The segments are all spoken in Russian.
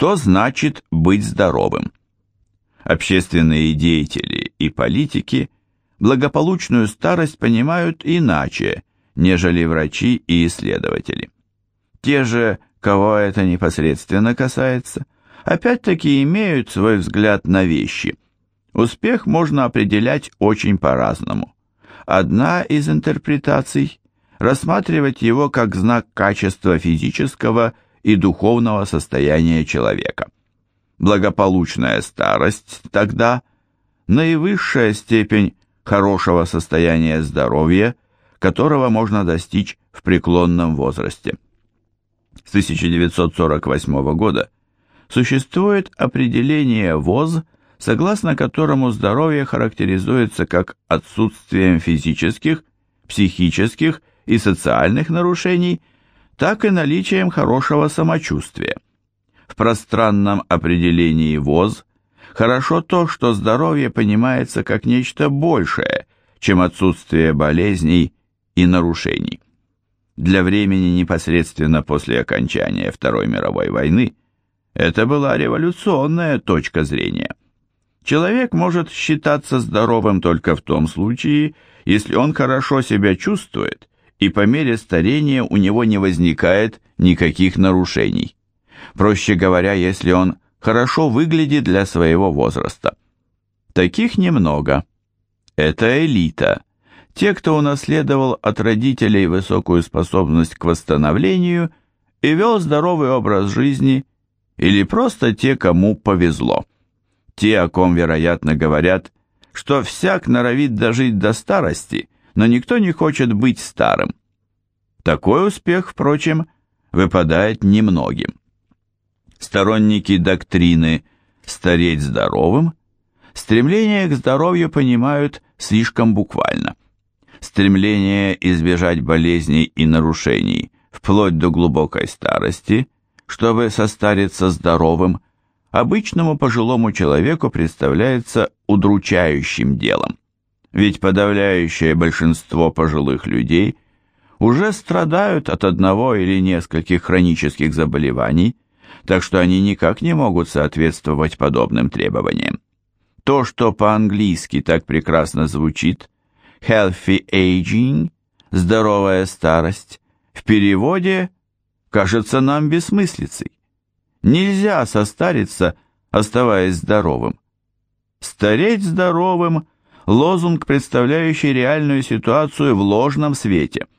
Что значит быть здоровым? Общественные деятели и политики благополучную старость понимают иначе, нежели врачи и исследователи. Те же, кого это непосредственно касается, опять-таки имеют свой взгляд на вещи. Успех можно определять очень по-разному. Одна из интерпретаций – рассматривать его как знак качества физического и духовного состояния человека. Благополучная старость тогда – наивысшая степень хорошего состояния здоровья, которого можно достичь в преклонном возрасте. С 1948 года существует определение ВОЗ, согласно которому здоровье характеризуется как отсутствием физических, психических и социальных нарушений, так и наличием хорошего самочувствия. В пространном определении ВОЗ хорошо то, что здоровье понимается как нечто большее, чем отсутствие болезней и нарушений. Для времени непосредственно после окончания Второй мировой войны это была революционная точка зрения. Человек может считаться здоровым только в том случае, если он хорошо себя чувствует и по мере старения у него не возникает никаких нарушений. Проще говоря, если он хорошо выглядит для своего возраста. Таких немного. Это элита. Те, кто унаследовал от родителей высокую способность к восстановлению и вел здоровый образ жизни, или просто те, кому повезло. Те, о ком, вероятно, говорят, что всяк норовит дожить до старости, но никто не хочет быть старым. Такой успех, впрочем, выпадает немногим. Сторонники доктрины «стареть здоровым» стремление к здоровью понимают слишком буквально. Стремление избежать болезней и нарушений вплоть до глубокой старости, чтобы состариться здоровым, обычному пожилому человеку представляется удручающим делом. Ведь подавляющее большинство пожилых людей уже страдают от одного или нескольких хронических заболеваний, так что они никак не могут соответствовать подобным требованиям. То, что по-английски так прекрасно звучит «healthy aging» – «здоровая старость», в переводе кажется нам бессмыслицей. Нельзя состариться, оставаясь здоровым. Стареть здоровым – лозунг, представляющий реальную ситуацию в ложном свете –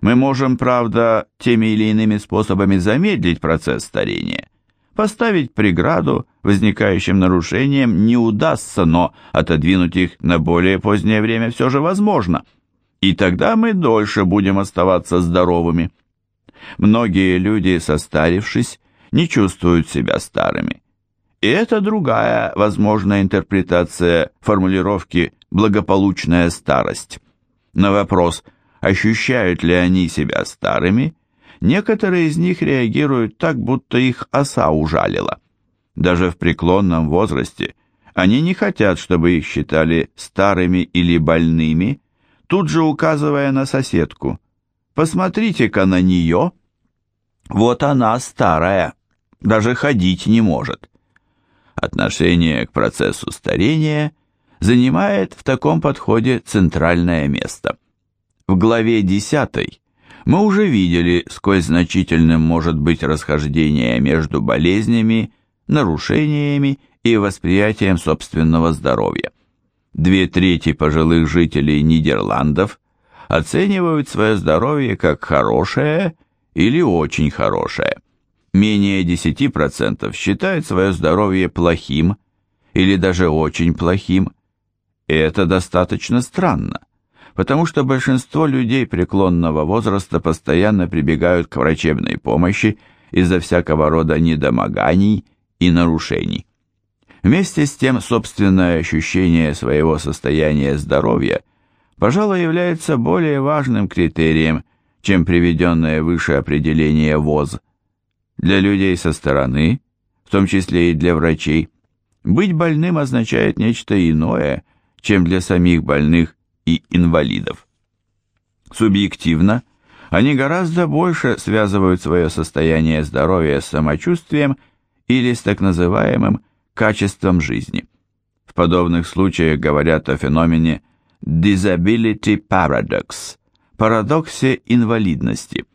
мы можем, правда, теми или иными способами замедлить процесс старения. Поставить преграду возникающим нарушениям не удастся, но отодвинуть их на более позднее время все же возможно. И тогда мы дольше будем оставаться здоровыми. Многие люди, состарившись, не чувствуют себя старыми. И это другая возможная интерпретация формулировки «благополучная старость». На вопрос – ощущают ли они себя старыми, некоторые из них реагируют так, будто их оса ужалила. Даже в преклонном возрасте они не хотят, чтобы их считали старыми или больными, тут же указывая на соседку. «Посмотрите-ка на нее! Вот она старая, даже ходить не может». Отношение к процессу старения занимает в таком подходе центральное место – в главе 10 мы уже видели, сколь значительным может быть расхождение между болезнями, нарушениями и восприятием собственного здоровья. Две трети пожилых жителей Нидерландов оценивают свое здоровье как хорошее или очень хорошее. Менее 10% считают свое здоровье плохим или даже очень плохим. И это достаточно странно потому что большинство людей преклонного возраста постоянно прибегают к врачебной помощи из-за всякого рода недомоганий и нарушений. Вместе с тем собственное ощущение своего состояния здоровья, пожалуй, является более важным критерием, чем приведенное выше определение ВОЗ. Для людей со стороны, в том числе и для врачей, быть больным означает нечто иное, чем для самих больных и инвалидов. Субъективно они гораздо больше связывают свое состояние здоровья с самочувствием или с так называемым качеством жизни. В подобных случаях говорят о феномене disability paradox, парадоксе инвалидности.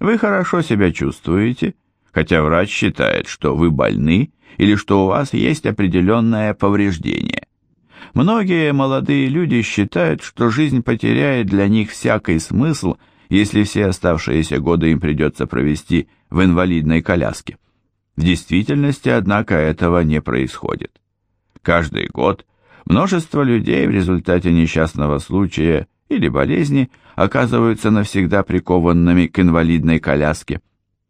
Вы хорошо себя чувствуете, хотя врач считает, что вы больны или что у вас есть определенное повреждение. Многие молодые люди считают, что жизнь потеряет для них всякий смысл, если все оставшиеся годы им придется провести в инвалидной коляске. В действительности, однако, этого не происходит. Каждый год множество людей в результате несчастного случая или болезни оказываются навсегда прикованными к инвалидной коляске.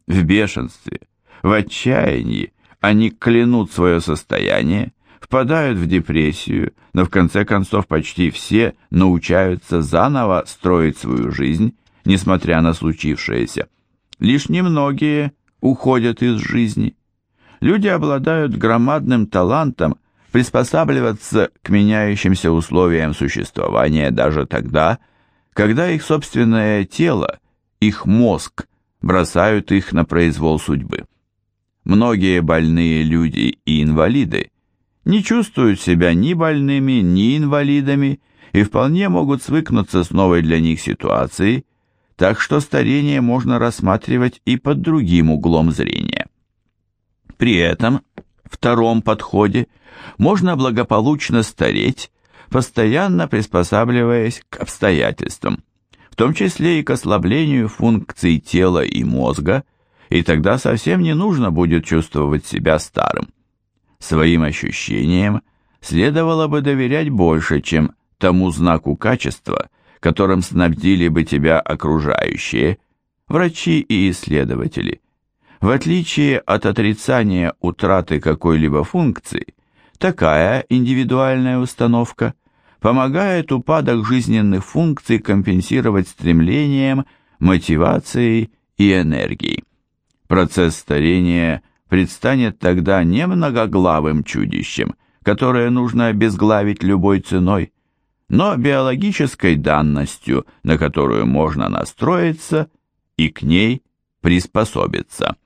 В бешенстве, в отчаянии они клянут свое состояние, впадают в депрессию, но в конце концов почти все научаются заново строить свою жизнь, несмотря на случившееся. Лишь немногие уходят из жизни. Люди обладают громадным талантом приспосабливаться к меняющимся условиям существования даже тогда, когда их собственное тело, их мозг бросают их на произвол судьбы. Многие больные люди и инвалиды не чувствуют себя ни больными, ни инвалидами и вполне могут свыкнуться с новой для них ситуацией, так что старение можно рассматривать и под другим углом зрения. При этом, втором подходе, можно благополучно стареть, постоянно приспосабливаясь к обстоятельствам, том числе и к ослаблению функций тела и мозга, и тогда совсем не нужно будет чувствовать себя старым. Своим ощущениям следовало бы доверять больше, чем тому знаку качества, которым снабдили бы тебя окружающие, врачи и исследователи. В отличие от отрицания утраты какой-либо функции, такая индивидуальная установка помогает упадок жизненных функций компенсировать стремлением, мотивацией и энергией. Процесс старения предстанет тогда не многоглавым чудищем, которое нужно обезглавить любой ценой, но биологической данностью, на которую можно настроиться и к ней приспособиться.